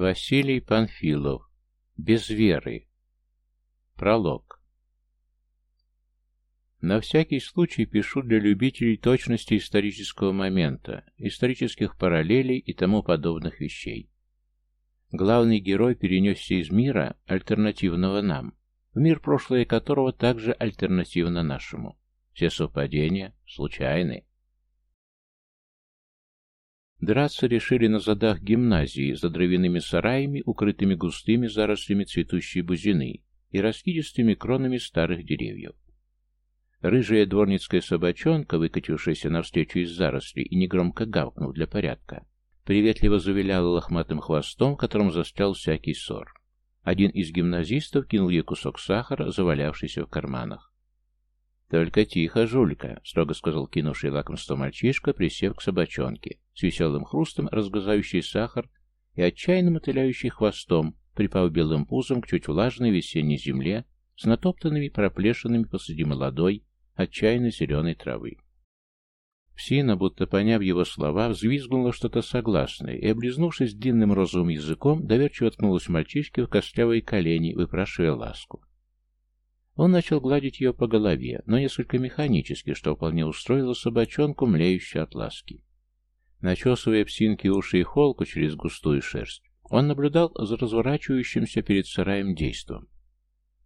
Василий Панфилов. Без веры. Пролог. На всякий случай пишу для любителей точности исторического момента, исторических параллелей и тому подобных вещей. Главный герой перенесся из мира, альтернативного нам, в мир, прошлое которого также альтернативно нашему. Все совпадения случайны. Драться решили на задах гимназии за дровяными сараями, укрытыми густыми зарослями цветущей бузины и раскидистыми кронами старых деревьев. Рыжая дворницкая собачонка, выкатившаяся навстречу из зарослей и негромко гавкнув для порядка, приветливо завиляла лохматым хвостом, которым застрял всякий ссор. Один из гимназистов кинул ей кусок сахара, завалявшийся в карманах. «Только тихо, жулька», — строго сказал кинувший лакомство мальчишка, присев к собачонке с веселым хрустом разгрызающий сахар и отчаянно мотыляющий хвостом, припав белым пузом к чуть влажной весенней земле с натоптанными проплешинами посреди молодой, отчаянно зеленой травы. Псина, будто поняв его слова, взвизгнула что-то согласное и, облизнувшись длинным розовым языком, доверчиво ткнулась мальчишке в костлявые колени, выпрашивая ласку. Он начал гладить ее по голове, но несколько механически, что вполне устроило собачонку, млеющую от ласки. Начесывая псинки уши и холку через густую шерсть, он наблюдал за разворачивающимся перед сараем действом.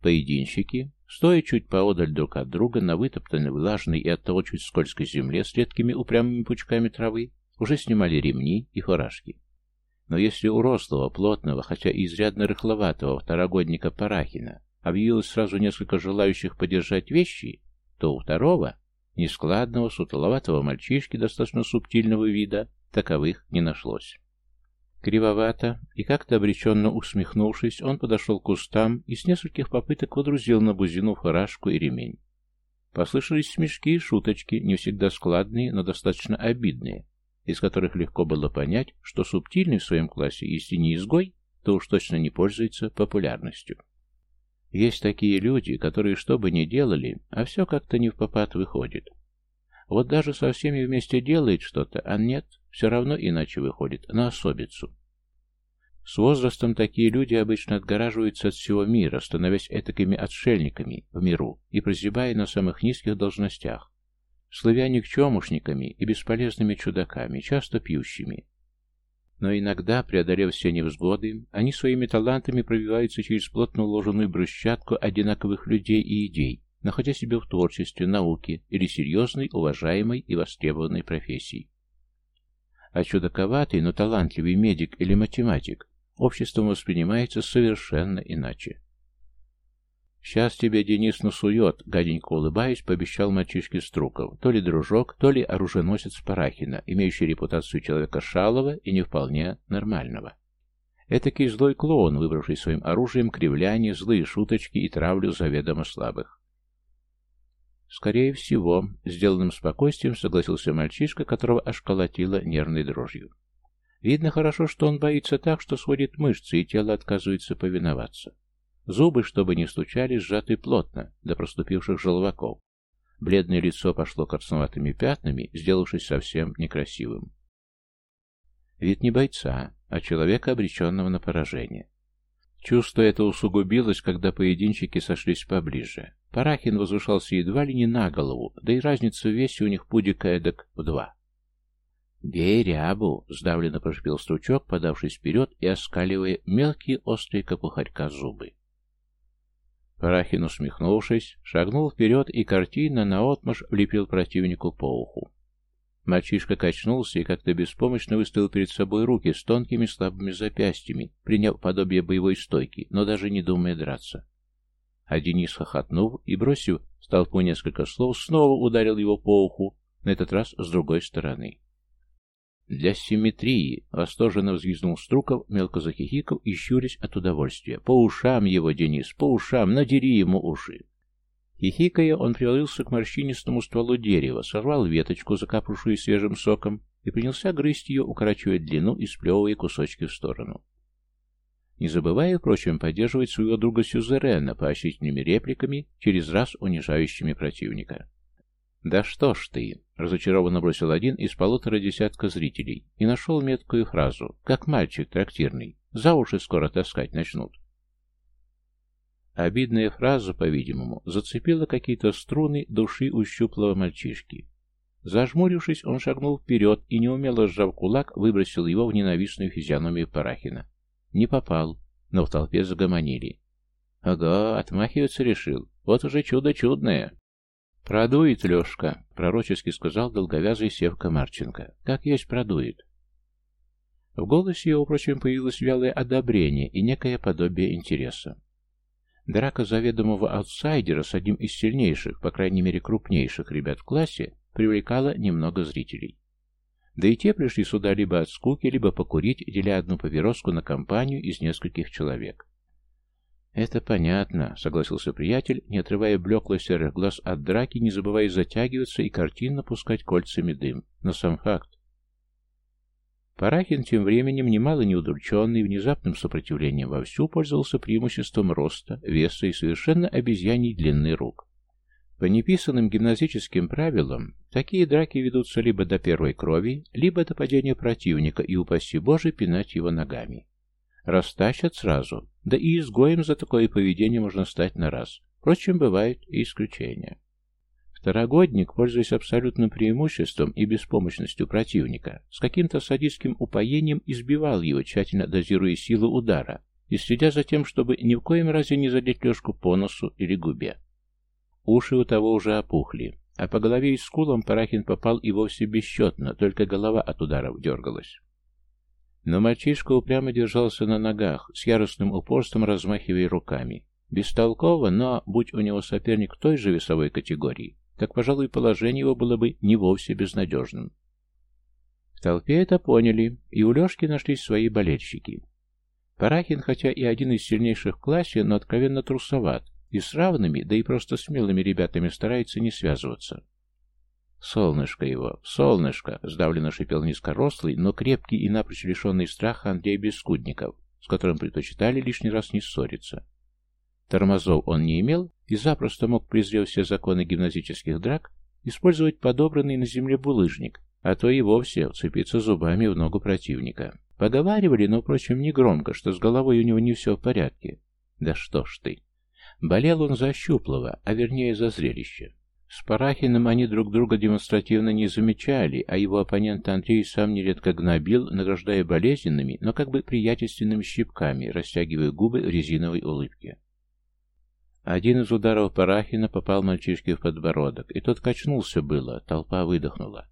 Поединщики, стоя чуть поодаль друг от друга на вытоптанной влажной и оттого чуть скользкой земле с редкими упрямыми пучками травы, уже снимали ремни и фуражки. Но если у рослого, плотного, хотя и изрядно рыхловатого второгодника Парахина объявилось сразу несколько желающих подержать вещи, то у второго Нескладного, сутуловатого мальчишки, достаточно субтильного вида, таковых не нашлось. Кривовато и как-то обреченно усмехнувшись, он подошел к кустам и с нескольких попыток водрузил на бузину фуражку и ремень. Послышались смешки и шуточки, не всегда складные, но достаточно обидные, из которых легко было понять, что субтильный в своем классе, если не изгой, то уж точно не пользуется популярностью. Есть такие люди, которые что бы ни делали, а все как-то не в попад выходит. Вот даже со всеми вместе делает что-то, а нет, все равно иначе выходит, на особицу. С возрастом такие люди обычно отгораживаются от всего мира, становясь этакими отшельниками в миру и прозябая на самых низких должностях, слывя никчемушниками и бесполезными чудаками, часто пьющими, но иногда, преодолев все невзгоды, они своими талантами пробиваются через плотно уложенную брусчатку одинаковых людей и идей, находя себя в творчестве, науке или серьезной, уважаемой и востребованной профессии. А чудаковатый, но талантливый медик или математик обществом воспринимается совершенно иначе. «Сейчас тебе, Денис насует», — гаденько улыбаясь, пообещал мальчишке Струков, то ли дружок, то ли оруженосец Парахина, имеющий репутацию человека шалого и не вполне нормального. Этакий злой клоун, выбравший своим оружием кривляние, злые шуточки и травлю заведомо слабых. «Скорее всего», — сделанным спокойствием согласился мальчишка, которого аж колотило нервной дрожью. «Видно хорошо, что он боится так, что сводит мышцы, и тело отказывается повиноваться». Зубы, чтобы не стучали, сжаты плотно до проступивших желваков. Бледное лицо пошло красноватыми пятнами, сделавшись совсем некрасивым. Вид не бойца, а человека, обреченного на поражение. Чувство это усугубилось, когда поединчики сошлись поближе. Парахин возвышался едва ли не на голову, да и разница в весе у них пудик эдак в два. «Бей рябу!» — сдавленно прошипел стручок, подавшись вперед и оскаливая мелкие острые как капухарька зубы. Парахин, усмехнувшись, шагнул вперед и картинно наотмашь влепил противнику по уху. Мальчишка качнулся и как-то беспомощно выставил перед собой руки с тонкими слабыми запястьями, приняв подобие боевой стойки, но даже не думая драться. А Денис, хохотнув и бросив столпу несколько слов, снова ударил его по уху, на этот раз с другой стороны. «Для симметрии!» — восторженно взвизгнул Струков, мелко захихикал и щурясь от удовольствия. «По ушам его, Денис, по ушам! Надери ему уши!» Хихикая, он привалился к морщинистому стволу дерева, сорвал веточку, закапавшую свежим соком, и принялся грызть ее, укорачивая длину и сплевывая кусочки в сторону. Не забывая, впрочем, поддерживать своего друга Сюзерена поощрительными репликами, через раз унижающими противника. «Да что ж ты!» — разочарованно бросил один из полутора десятка зрителей и нашел меткую фразу, как мальчик трактирный, за уши скоро таскать начнут. Обидная фраза, по-видимому, зацепила какие-то струны души ущуплого мальчишки. Зажмурившись, он шагнул вперед и, неумело сжав кулак, выбросил его в ненавистную физиономию Парахина. Не попал, но в толпе загомонили. «Ага, отмахиваться решил. Вот уже чудо чудное!» «Продует, Лешка», — пророчески сказал долговязый Севка Марченко. «Как есть продует». В голосе его, впрочем, появилось вялое одобрение и некое подобие интереса. Драка заведомого аутсайдера с одним из сильнейших, по крайней мере крупнейших ребят в классе, привлекала немного зрителей. Да и те пришли сюда либо от скуки, либо покурить, деля одну папироску на компанию из нескольких человек. «Это понятно», — согласился приятель, не отрывая блеклых серых глаз от драки, не забывая затягиваться и картинно пускать кольцами дым. Но сам факт. Парахин тем временем, немало неудрученный внезапным сопротивлением вовсю пользовался преимуществом роста, веса и совершенно обезьяний длины рук. По неписанным гимназическим правилам, такие драки ведутся либо до первой крови, либо до падения противника и, упаси Боже, пинать его ногами. Растащат сразу, да и изгоем за такое поведение можно стать на раз. Впрочем, бывают и исключения. Второгодник, пользуясь абсолютным преимуществом и беспомощностью противника, с каким-то садистским упоением избивал его, тщательно дозируя силу удара и следя за тем, чтобы ни в коем разе не задеть Лешку по носу или губе. Уши у того уже опухли, а по голове и скулам Парахин попал и вовсе бесчетно, только голова от ударов дергалась. Но мальчишка упрямо держался на ногах, с яростным упорством размахивая руками. Бестолково, но, будь у него соперник той же весовой категории, так, пожалуй, положение его было бы не вовсе безнадежным. В толпе это поняли, и у Лешки нашлись свои болельщики. Парахин, хотя и один из сильнейших в классе, но откровенно трусоват, и с равными, да и просто смелыми ребятами старается не связываться. «Солнышко его! Солнышко!» — сдавленно шипел низкорослый, но крепкий и напрочь лишенный страха Андрей Бескудников, с которым предпочитали лишний раз не ссориться. Тормозов он не имел и запросто мог, презрев все законы гимназических драк, использовать подобранный на земле булыжник, а то и вовсе вцепиться зубами в ногу противника. Поговаривали, но, впрочем, негромко, что с головой у него не все в порядке. Да что ж ты! Болел он за щуплого, а вернее за зрелище. С Парахиным они друг друга демонстративно не замечали, а его оппонент Андрей сам нередко гнобил, награждая болезненными, но как бы приятельственными щипками, растягивая губы в резиновой улыбке. Один из ударов Парахина попал мальчишке в подбородок, и тот качнулся было, толпа выдохнула.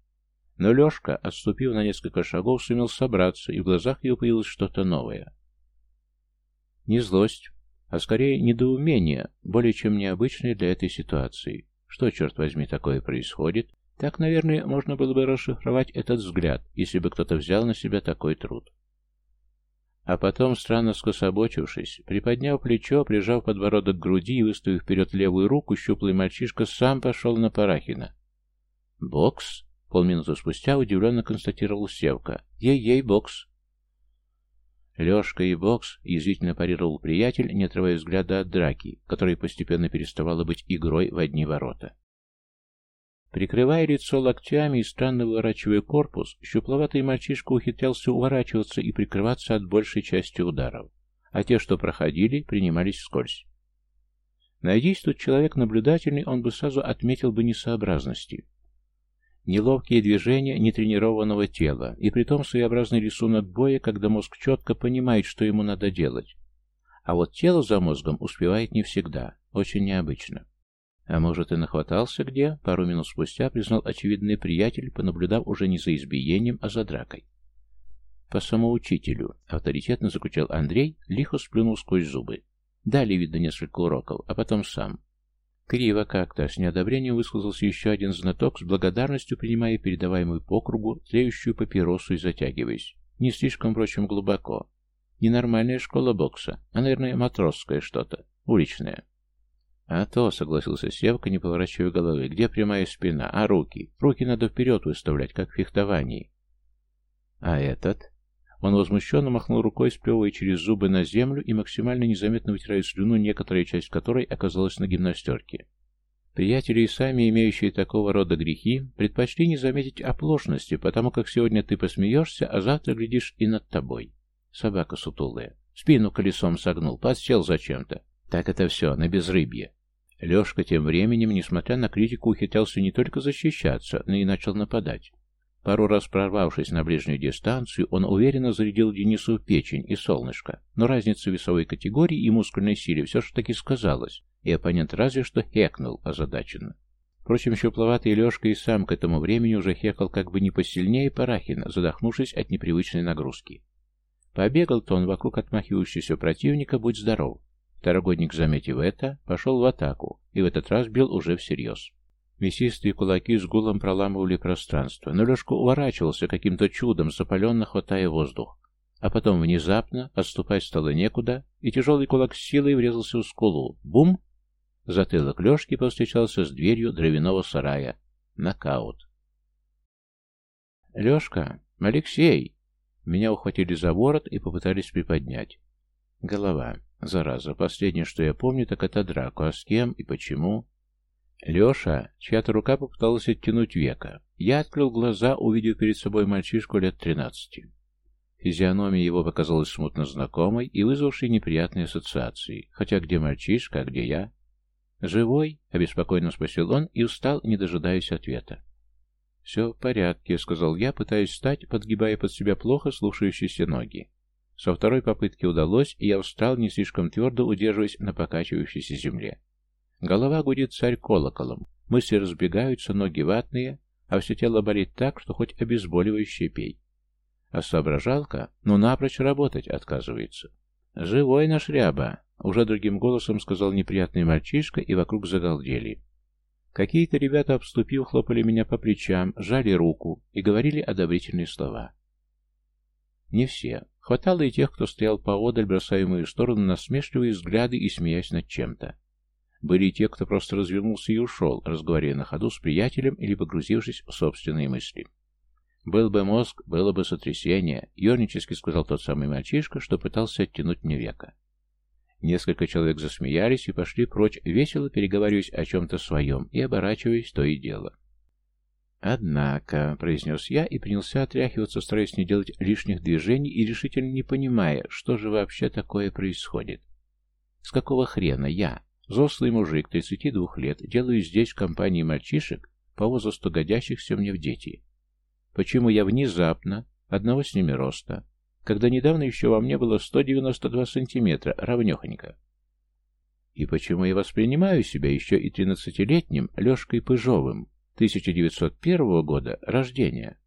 Но Лёшка, отступив на несколько шагов, сумел собраться, и в глазах его появилось что-то новое. Не злость, а скорее недоумение, более чем необычное для этой ситуации. Что, черт возьми, такое происходит? Так, наверное, можно было бы расшифровать этот взгляд, если бы кто-то взял на себя такой труд. А потом, странно скособочившись, приподняв плечо, прижав подбородок к груди и выставив вперед левую руку, щуплый мальчишка сам пошел на Парахина. «Бокс?» — полминуты спустя удивленно констатировал Севка. «Ей-ей, бокс!» Лёшка и бокс язвительно парировал приятель, не отрывая взгляда от драки, которая постепенно переставала быть игрой в одни ворота. Прикрывая лицо локтями и странно выворачивая корпус, щупловатый мальчишка ухитрялся уворачиваться и прикрываться от большей части ударов, а те, что проходили, принимались вскользь. Найдись тут человек наблюдательный, он бы сразу отметил бы несообразности. Неловкие движения нетренированного тела, и притом своеобразный рисунок боя, когда мозг четко понимает, что ему надо делать. А вот тело за мозгом успевает не всегда, очень необычно. А может и нахватался где, пару минут спустя признал очевидный приятель, понаблюдав уже не за избиением, а за дракой. По самоучителю, авторитетно заключал Андрей, лихо сплюнул сквозь зубы. Дали, видно, несколько уроков, а потом сам. Криво как-то, с неодобрением высказался еще один знаток, с благодарностью принимая передаваемую по кругу тлеющую папиросу и затягиваясь. Не слишком, впрочем, глубоко. Ненормальная школа бокса, а, наверное, матросское что-то, уличное. «А то», — согласился Севка, не поворачивая головы, — «где прямая спина? А руки? Руки надо вперед выставлять, как в фехтовании». «А этот?» Он возмущенно махнул рукой, сплевывая через зубы на землю и максимально незаметно вытирая слюну, некоторая часть которой оказалась на гимнастерке. Приятели и сами имеющие такого рода грехи предпочли не заметить оплошности, потому как сегодня ты посмеешься, а завтра глядишь и над тобой. Собака сутулая. Спину колесом согнул, подсел зачем-то. Так это все, на безрыбье. Лешка тем временем, несмотря на критику, ухитрялся не только защищаться, но и начал нападать. Пару раз прорвавшись на ближнюю дистанцию, он уверенно зарядил Денису печень и солнышко, но разница весовой категории и мускульной силе все же таки сказалась, и оппонент разве что хекнул озадаченно. Впрочем, щупловатый Лешка и сам к этому времени уже хекал как бы не посильнее Парахина, задохнувшись от непривычной нагрузки. Побегал-то он вокруг отмахивающегося противника, будь здоров. Второгодник, заметив это, пошел в атаку, и в этот раз бил уже всерьез. Мясистые кулаки с гулом проламывали пространство, но Лёшка уворачивался каким-то чудом, запаленно хватая воздух. А потом внезапно отступать стало некуда, и тяжелый кулак с силой врезался в скулу. Бум! Затылок Лёшки повстречался с дверью дровяного сарая. Нокаут. Лёшка, Алексей!» Меня ухватили за ворот и попытались приподнять. Голова. Зараза. Последнее, что я помню, так это драку. А с кем и почему? Леша, чья-то рука попыталась оттянуть века. Я открыл глаза, увидев перед собой мальчишку лет тринадцати. Физиономия его показалась смутно знакомой и вызвавшей неприятные ассоциации. Хотя где мальчишка, а где я? «Живой?» — обеспокоенно спросил он и устал, не дожидаясь ответа. «Все в порядке», — сказал я, пытаясь встать, подгибая под себя плохо слушающиеся ноги. Со второй попытки удалось, и я встал не слишком твердо, удерживаясь на покачивающейся земле. Голова гудит царь колоколом, мысли разбегаются, ноги ватные, а все тело болит так, что хоть обезболивающее пей. А соображалка, ну напрочь работать отказывается. «Живой наш ряба!» — уже другим голосом сказал неприятный мальчишка, и вокруг загалдели. Какие-то ребята, обступив, хлопали меня по плечам, жали руку и говорили одобрительные слова. Не все. Хватало и тех, кто стоял поодаль, бросаемые в сторону насмешливые взгляды и смеясь над чем-то. Были те, кто просто развернулся и ушел, разговаривая на ходу с приятелем или погрузившись в собственные мысли. «Был бы мозг, было бы сотрясение», — ернически сказал тот самый мальчишка, что пытался оттянуть мне века. Несколько человек засмеялись и пошли прочь, весело переговариваясь о чем-то своем и оборачиваясь то и дело. «Однако», — произнес я и принялся отряхиваться, стараясь не делать лишних движений и решительно не понимая, что же вообще такое происходит. «С какого хрена я?» Взрослый мужик, 32 лет, делаю здесь в компании мальчишек, по возрасту годящихся мне в дети. Почему я внезапно одного с ними роста, когда недавно еще во мне было 192 сантиметра, равнехонько? И почему я воспринимаю себя еще и 13-летним Лешкой Пыжовым, 1901 года рождения?